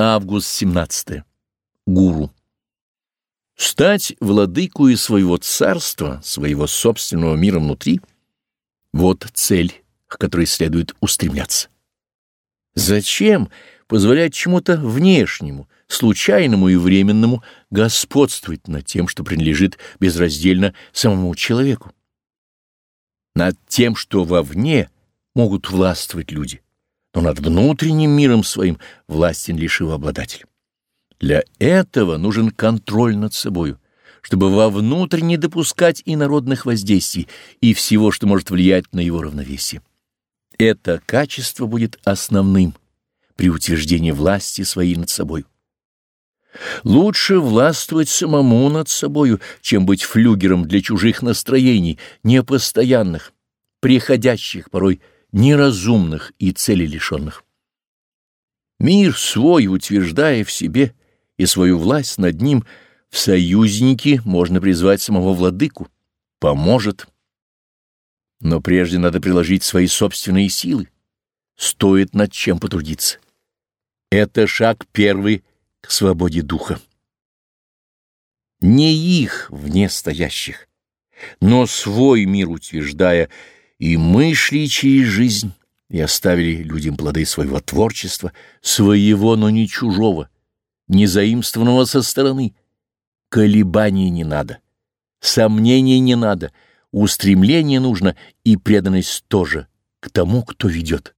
Август 17. Гуру. Стать владыкою своего царства, своего собственного мира внутри — вот цель, к которой следует устремляться. Зачем позволять чему-то внешнему, случайному и временному господствовать над тем, что принадлежит безраздельно самому человеку? Над тем, что вовне могут властвовать люди — но над внутренним миром своим властен лишь его обладатель. Для этого нужен контроль над собою, чтобы вовнутрь не допускать инородных воздействий и всего, что может влиять на его равновесие. Это качество будет основным при утверждении власти своей над собой. Лучше властвовать самому над собою, чем быть флюгером для чужих настроений, непостоянных, приходящих порой неразумных и целелишенных. Мир свой, утверждая в себе и свою власть над ним, в союзники можно призвать самого владыку, поможет. Но прежде надо приложить свои собственные силы, стоит над чем потрудиться. Это шаг первый к свободе духа. Не их вне стоящих, но свой мир утверждая и мы шли через жизнь и оставили людям плоды своего творчества, своего, но не чужого, не заимствованного со стороны. Колебаний не надо, сомнений не надо, устремление нужно и преданность тоже к тому, кто ведет.